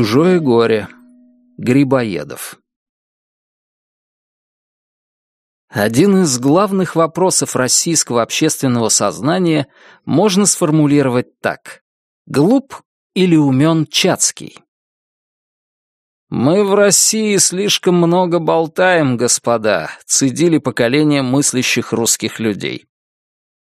Чужое горе. Грибоедов. Один из главных вопросов российского общественного сознания можно сформулировать так. Глуп или умен Чацкий? «Мы в России слишком много болтаем, господа», — цедили поколения мыслящих русских людей.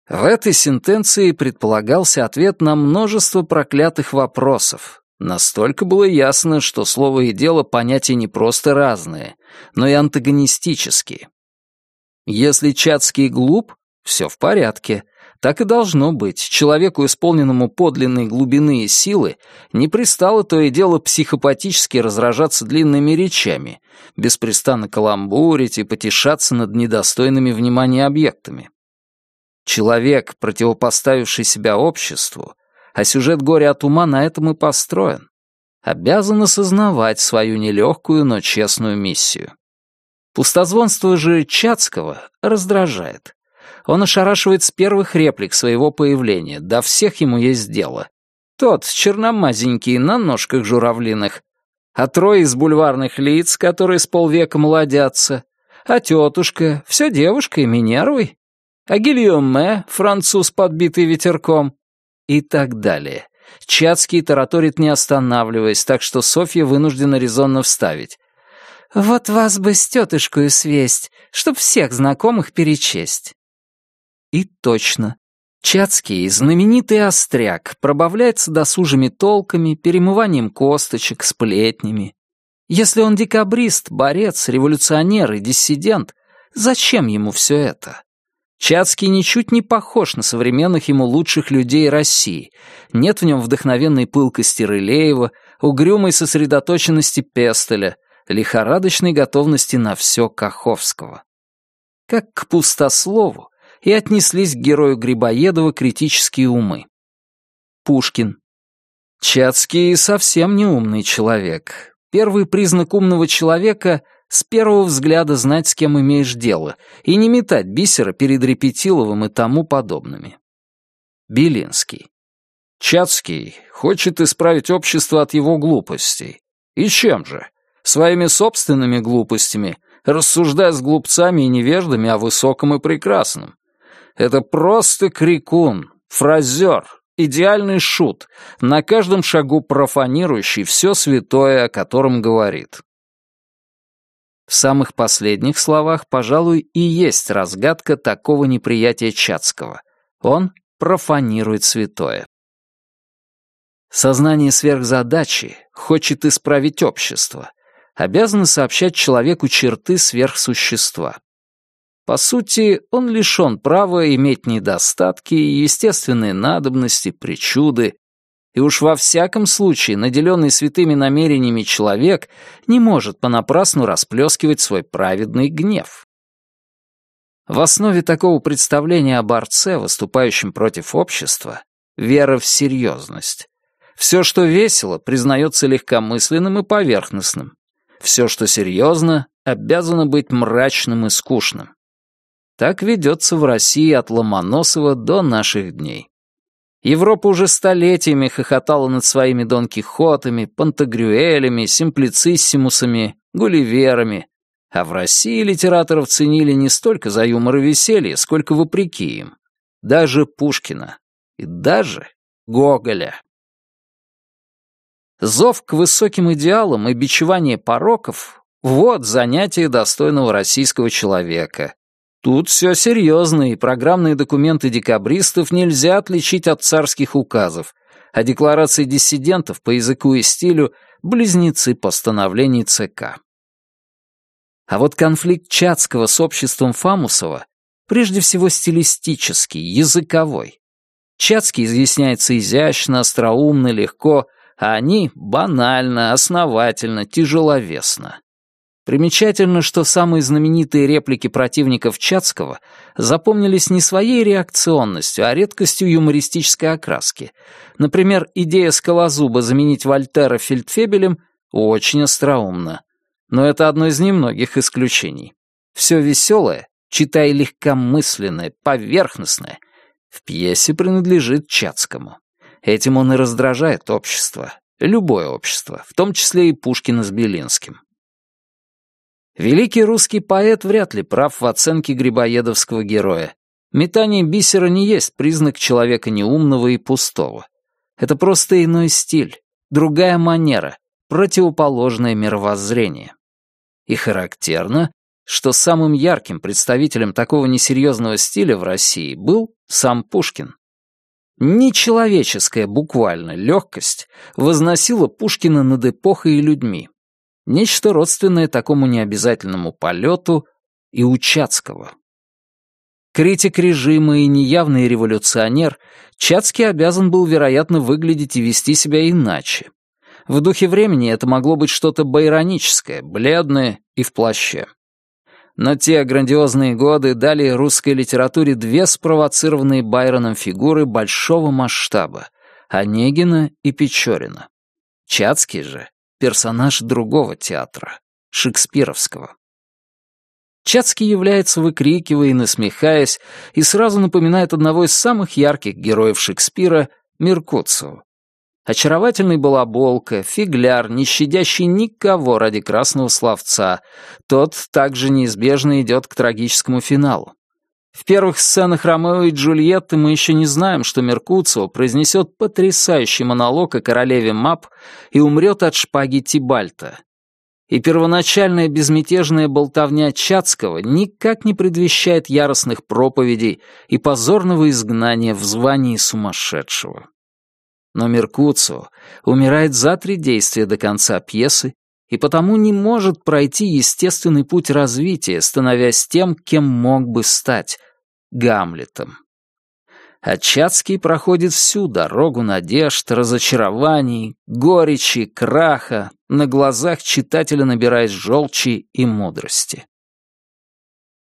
В этой сентенции предполагался ответ на множество проклятых вопросов. Настолько было ясно, что слово и дело понятия не просто разные, но и антагонистические. Если Чацкий глуп, все в порядке. Так и должно быть. Человеку, исполненному подлинной глубины и силы, не пристало то и дело психопатически разражаться длинными речами, беспрестанно каламбурить и потешаться над недостойными внимания объектами. Человек, противопоставивший себя обществу, а сюжет «Горе от ума» на этом и построен, обязан осознавать свою нелегкую, но честную миссию. Пустозвонство же Чацкого раздражает. Он ошарашивает с первых реплик своего появления, да всех ему есть дело. Тот, черномазенький, на ножках журавлиных, а трое из бульварных лиц, которые с полвека молодятся, а тетушка, все девушка и Минервой, а Гильоме, француз, подбитый ветерком, и так далее. Чацкий тараторит не останавливаясь, так что Софья вынуждена резонно вставить. «Вот вас бы с тетушкой свесть, чтоб всех знакомых перечесть». И точно. Чацкий, знаменитый остряк, пробавляется досужими толками, перемыванием косточек, сплетнями. Если он декабрист, борец, революционер и диссидент, зачем ему все это? Чацкий ничуть не похож на современных ему лучших людей России. Нет в нем вдохновенной пылкости Рылеева, угрюмой сосредоточенности Пестеля, лихорадочной готовности на все Каховского. Как к пустослову и отнеслись к герою Грибоедова критические умы. Пушкин. Чацкий совсем не умный человек. Первый признак умного человека — с первого взгляда знать, с кем имеешь дело, и не метать бисера перед Репетиловым и тому подобными. Белинский. Чацкий хочет исправить общество от его глупостей. И чем же? Своими собственными глупостями, рассуждая с глупцами и невеждами о высоком и прекрасном. Это просто крикун, фразер, идеальный шут, на каждом шагу профанирующий все святое, о котором говорит. В самых последних словах, пожалуй, и есть разгадка такого неприятия Чацкого. Он профанирует святое. Сознание сверхзадачи хочет исправить общество, обязано сообщать человеку черты сверхсущества. По сути, он лишен права иметь недостатки, естественные надобности, причуды, и уж во всяком случае, наделенный святыми намерениями человек не может понапрасну расплескивать свой праведный гнев. В основе такого представления о борце, выступающем против общества, вера в серьезность. Все, что весело, признается легкомысленным и поверхностным. Все, что серьезно, обязано быть мрачным и скучным. Так ведется в России от Ломоносова до наших дней. Европа уже столетиями хохотала над своими Дон Кихотами, Пантагрюэлями, Симплициссимусами, Гулливерами, а в России литераторов ценили не столько за юмор и веселье, сколько вопреки им. Даже Пушкина. И даже Гоголя. Зов к высоким идеалам и бичевание пороков — вот занятие достойного российского человека, Тут все серьезно, и программные документы декабристов нельзя отличить от царских указов, а декларации диссидентов по языку и стилю — близнецы постановлений ЦК. А вот конфликт Чацкого с обществом Фамусова прежде всего стилистический, языковой. Чацкий изъясняется изящно, остроумно, легко, а они — банально, основательно, тяжеловесно. Примечательно, что самые знаменитые реплики противников Чацкого запомнились не своей реакционностью, а редкостью юмористической окраски. Например, идея Скалозуба заменить Вольтера фельдфебелем очень остроумна. Но это одно из немногих исключений. Все веселое, читай легкомысленное, поверхностное, в пьесе принадлежит Чацкому. Этим он и раздражает общество. Любое общество, в том числе и Пушкина с Белинским. Великий русский поэт вряд ли прав в оценке грибоедовского героя. Метание бисера не есть признак человека неумного и пустого. Это просто иной стиль, другая манера, противоположное мировоззрение. И характерно, что самым ярким представителем такого несерьезного стиля в России был сам Пушкин. Нечеловеческая буквально легкость возносила Пушкина над эпохой и людьми. Нечто родственное такому необязательному полету и Учацкого. Критик режима и неявный революционер, Чацкий обязан был, вероятно, выглядеть и вести себя иначе. В духе времени это могло быть что-то байроническое, бледное и в плаще. Но те грандиозные годы дали русской литературе две спровоцированные Байроном фигуры большого масштаба — Онегина и Печорина. Чацкий же — персонаж другого театра, шекспировского. Чацкий является выкрикивая и насмехаясь, и сразу напоминает одного из самых ярких героев Шекспира — Меркуцию. Очаровательный балаболка, фигляр, не щадящий никого ради красного словца, тот также неизбежно идет к трагическому финалу. В первых сценах Ромео и Джульетты мы еще не знаем, что Меркуцио произнесет потрясающий монолог о королеве Мап и умрет от шпаги Тибальта. И первоначальная безмятежная болтовня Чацкого никак не предвещает яростных проповедей и позорного изгнания в звании сумасшедшего. Но Меркуцио умирает за три действия до конца пьесы и потому не может пройти естественный путь развития, становясь тем, кем мог бы стать — Гамлетом. А Чацкий проходит всю дорогу надежд, разочарований, горечи, краха, на глазах читателя набираясь желчи и мудрости.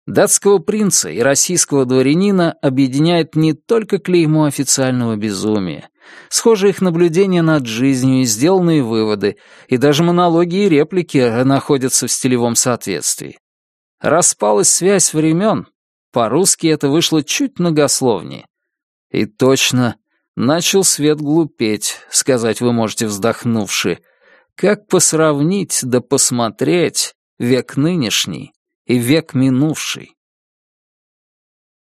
Датского принца и российского дворянина объединяет не только клеймо официального безумия, схожие их наблюдения над жизнью и сделанные выводы, и даже монологи и реплики находятся в стилевом соответствии. Распалась связь времен, по-русски это вышло чуть многословнее. И точно, начал свет глупеть, сказать вы можете вздохнувши. Как посравнить да посмотреть век нынешний и век минувший?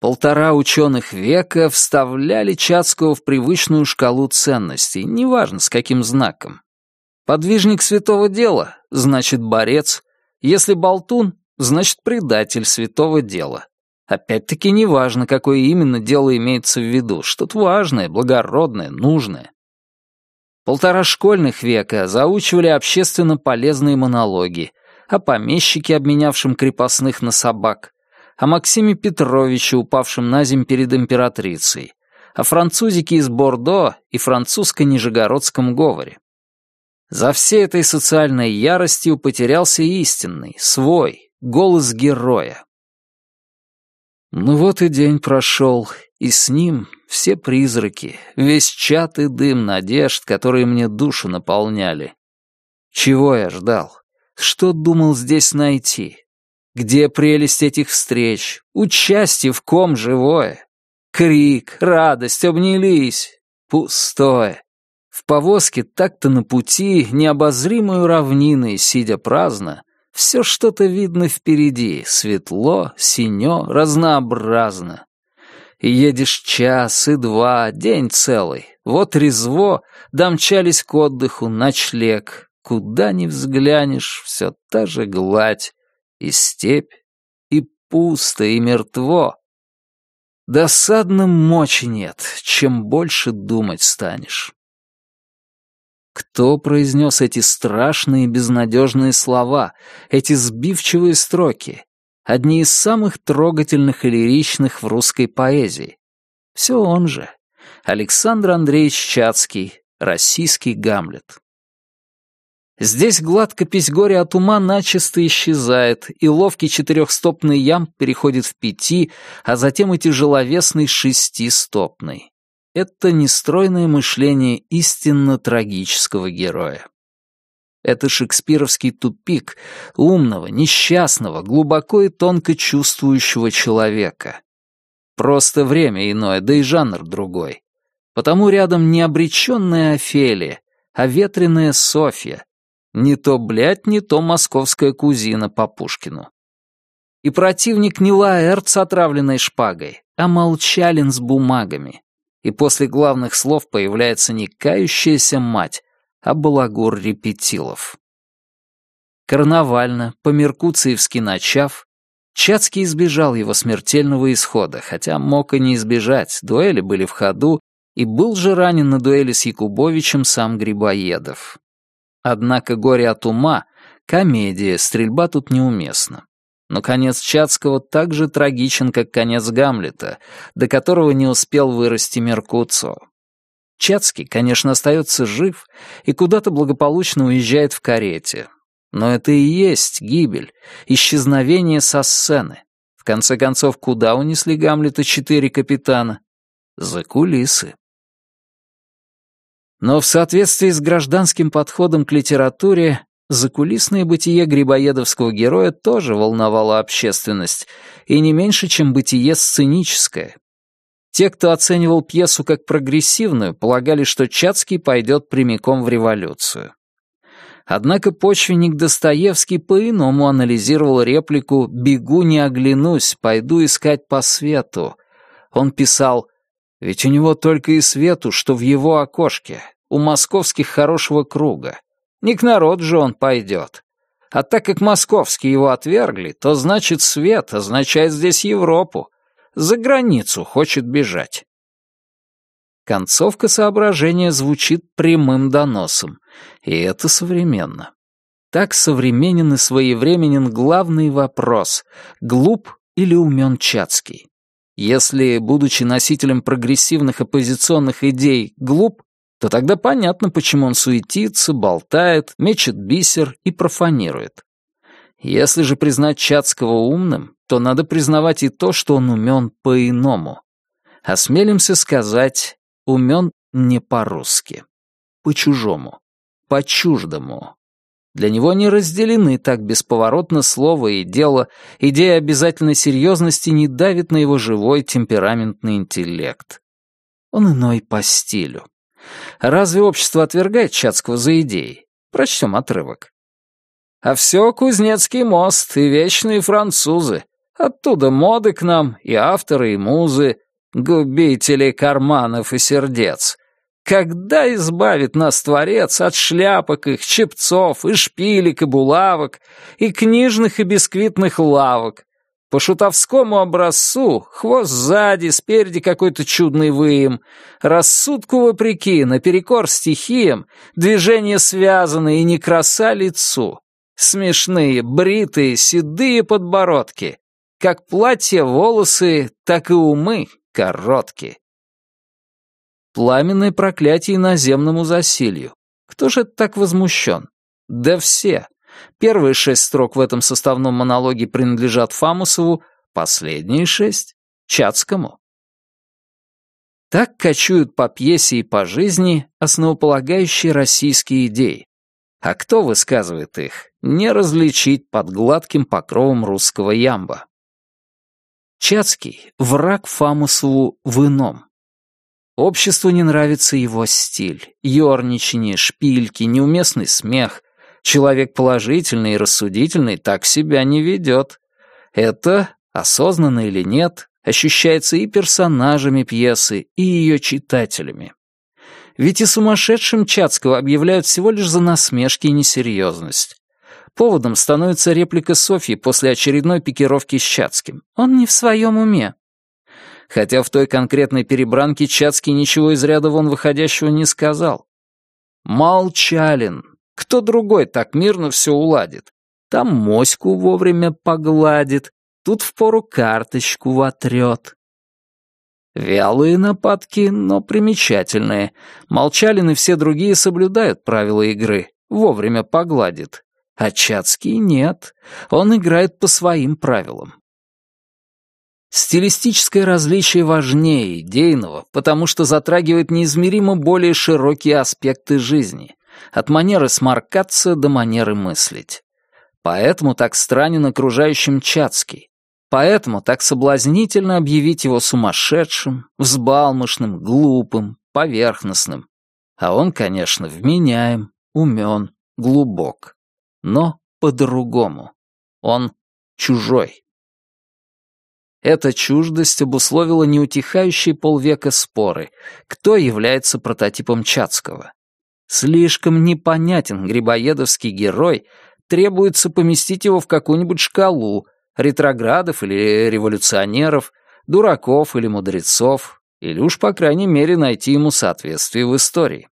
Полтора ученых века вставляли Чацкого в привычную шкалу ценностей, неважно с каким знаком. Подвижник святого дела, значит борец. Если болтун, значит предатель святого дела. Опять-таки неважно, какое именно дело имеется в виду, что-то важное, благородное, нужное. Полтора школьных века заучивали общественно полезные монологи о помещике, обменявшем крепостных на собак, о Максиме Петровиче, упавшем на земь перед императрицей, о французике из Бордо и французско-нижегородском говоре. За всей этой социальной яростью потерялся истинный, свой, голос героя. Ну вот и день прошел, и с ним все призраки, весь чат и дым надежд, которые мне душу наполняли. Чего я ждал? Что думал здесь найти? Где прелесть этих встреч? Участие в ком живое? Крик, радость, обнялись. Пустое. В повозке так-то на пути, необозримую равниной, сидя праздно, все что-то видно впереди, светло, синё, разнообразно. И едешь час и два, день целый. Вот резво, домчались к отдыху, ночлег. Куда ни взглянешь, все та же гладь, и степь, и пусто, и мертво. Досадно мочи нет, чем больше думать станешь. Кто произнес эти страшные безнадежные слова, эти сбивчивые строки, одни из самых трогательных и лиричных в русской поэзии? Все он же, Александр Андреевич Чацкий, российский Гамлет. Здесь гладкопись горя от ума начисто исчезает, и ловкий четырехстопный ям переходит в пяти, а затем и тяжеловесный шестистопный. Это нестройное мышление истинно трагического героя. Это шекспировский тупик умного, несчастного, глубоко и тонко чувствующего человека. Просто время иное, да и жанр другой. Потому рядом не обреченная Офелия, а ветреная Софья. Не то, блядь, не то московская кузина по Пушкину. И противник не Лаэрт с отравленной шпагой, а Молчалин с бумагами. И после главных слов появляется не кающаяся мать, а балагур Репетилов. Карнавально, по-меркуциевски начав, Чацкий избежал его смертельного исхода, хотя мог и не избежать, дуэли были в ходу, и был же ранен на дуэли с Якубовичем сам Грибоедов. Однако горе от ума — комедия, стрельба тут неуместна. Но конец Чацкого так же трагичен, как конец Гамлета, до которого не успел вырасти Меркуцо. Чацкий, конечно, остается жив и куда-то благополучно уезжает в карете. Но это и есть гибель, исчезновение со сцены. В конце концов, куда унесли Гамлета четыре капитана? За кулисы. Но в соответствии с гражданским подходом к литературе, закулисное бытие грибоедовского героя тоже волновало общественность, и не меньше, чем бытие сценическое. Те, кто оценивал пьесу как прогрессивную, полагали, что Чацкий пойдет прямиком в революцию. Однако почвенник Достоевский по-иному анализировал реплику «Бегу, не оглянусь, пойду искать по свету». Он писал «Ведь у него только и свету, что в его окошке, у московских хорошего круга. Не к народу же он пойдет. А так как московские его отвергли, то значит свет означает здесь Европу. За границу хочет бежать. Концовка соображения звучит прямым доносом, и это современно. Так современен и своевременен главный вопрос — глуп или умен Чацкий. Если, будучи носителем прогрессивных оппозиционных идей, глуп, то тогда понятно, почему он суетится, болтает, мечет бисер и профанирует. Если же признать Чацкого умным, то надо признавать и то, что он умен по-иному. Осмелимся сказать, умен не по-русски, по-чужому, по-чуждому. Для него не разделены так бесповоротно слово и дело, идея обязательной серьезности не давит на его живой темпераментный интеллект. Он иной по стилю. Разве общество отвергает Чацкого за идеи? Прочтем отрывок. А все Кузнецкий мост и вечные французы. Оттуда моды к нам, и авторы, и музы, губители карманов и сердец. Когда избавит нас Творец от шляпок их, чепцов, и шпилек, и булавок, и книжных и бисквитных лавок, по шутовскому образцу, хвост сзади, спереди какой-то чудный выем. Рассудку вопреки, наперекор стихиям, движения связаны и не краса лицу. Смешные, бритые, седые подбородки. Как платье волосы, так и умы короткие. Пламенное проклятие наземному засилью. Кто же так возмущен? Да все. Первые шесть строк в этом составном монологе принадлежат Фамусову, последние шесть — Чацкому. Так кочуют по пьесе и по жизни основополагающие российские идеи. А кто высказывает их, не различить под гладким покровом русского ямба. Чацкий — враг Фамусову в ином. Обществу не нравится его стиль, ерничание, шпильки, неуместный смех, Человек положительный и рассудительный так себя не ведет. Это, осознанно или нет, ощущается и персонажами пьесы, и ее читателями. Ведь и сумасшедшим Чацкого объявляют всего лишь за насмешки и несерьезность. Поводом становится реплика Софьи после очередной пикировки с Чацким. Он не в своем уме. Хотя в той конкретной перебранке Чацкий ничего из ряда вон выходящего не сказал. Молчалин, кто другой так мирно все уладит? Там моську вовремя погладит, тут впору карточку вотрет. Вялые нападки, но примечательные. Молчалин и все другие соблюдают правила игры, вовремя погладит. А Чацкий нет, он играет по своим правилам. Стилистическое различие важнее идейного, потому что затрагивает неизмеримо более широкие аспекты жизни, от манеры сморкаться до манеры мыслить. Поэтому так странен окружающим Чацкий. Поэтому так соблазнительно объявить его сумасшедшим, взбалмошным, глупым, поверхностным. А он, конечно, вменяем, умен, глубок. Но по-другому. Он чужой. Эта чуждость обусловила неутихающие полвека споры, кто является прототипом Чацкого. Слишком непонятен грибоедовский герой, требуется поместить его в какую-нибудь шкалу, ретроградов или революционеров, дураков или мудрецов, или уж, по крайней мере, найти ему соответствие в истории.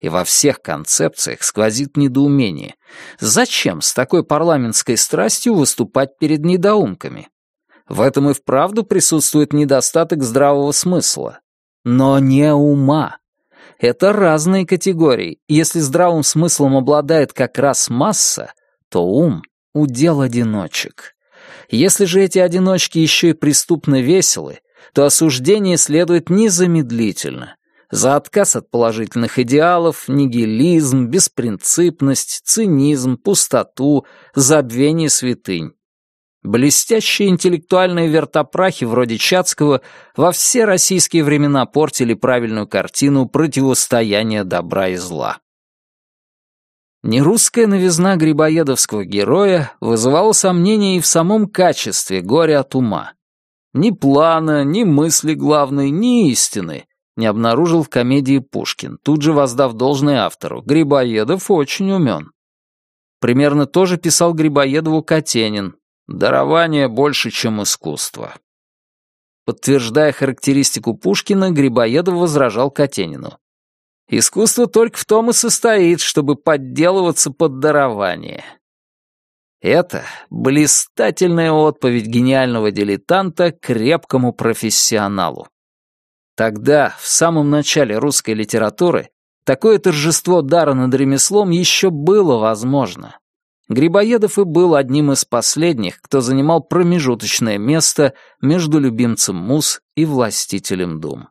И во всех концепциях сквозит недоумение. Зачем с такой парламентской страстью выступать перед недоумками? В этом и вправду присутствует недостаток здравого смысла. Но не ума. Это разные категории. Если здравым смыслом обладает как раз масса, то ум — удел одиночек. Если же эти одиночки еще и преступно веселы, то осуждение следует незамедлительно. За отказ от положительных идеалов, нигилизм, беспринципность, цинизм, пустоту, забвение святынь. Блестящие интеллектуальные вертопрахи вроде Чацкого во все российские времена портили правильную картину противостояния добра и зла. Нерусская новизна грибоедовского героя вызывала сомнения и в самом качестве горя от ума. Ни плана, ни мысли главной, ни истины не обнаружил в комедии Пушкин, тут же воздав должное автору. Грибоедов очень умен. Примерно то же писал Грибоедову Катенин, Дарование больше, чем искусство. Подтверждая характеристику Пушкина, Грибоедов возражал Катенину. Искусство только в том и состоит, чтобы подделываться под дарование. Это блистательная отповедь гениального дилетанта крепкому профессионалу. Тогда, в самом начале русской литературы, такое торжество дара над ремеслом еще было возможно. Грибоедов и был одним из последних, кто занимал промежуточное место между любимцем муз и властителем дум.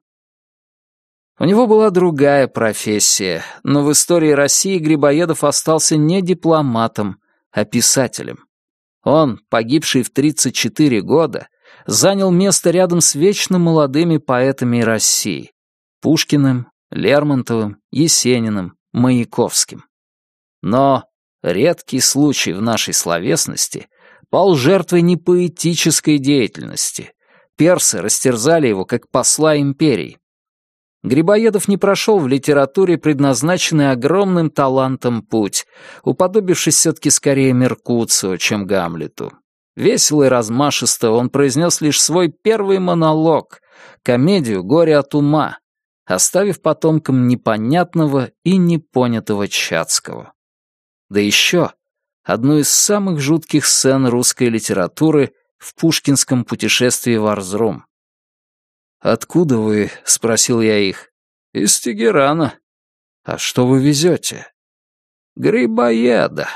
У него была другая профессия, но в истории России Грибоедов остался не дипломатом, а писателем. Он, погибший в 34 года, занял место рядом с вечно молодыми поэтами России — Пушкиным, Лермонтовым, Есениным, Маяковским. Но редкий случай в нашей словесности, пал жертвой не поэтической деятельности. Персы растерзали его как посла империи. Грибоедов не прошел в литературе предназначенный огромным талантом путь, уподобившись все-таки скорее Меркуцио, чем Гамлету. Весело и размашисто он произнес лишь свой первый монолог, комедию «Горе от ума», оставив потомкам непонятного и непонятого Чацкого. Да еще одну из самых жутких сцен русской литературы в пушкинском путешествии в Арзрум. «Откуда вы?» — спросил я их. «Из Тегерана». «А что вы везете?» «Грибоеда»,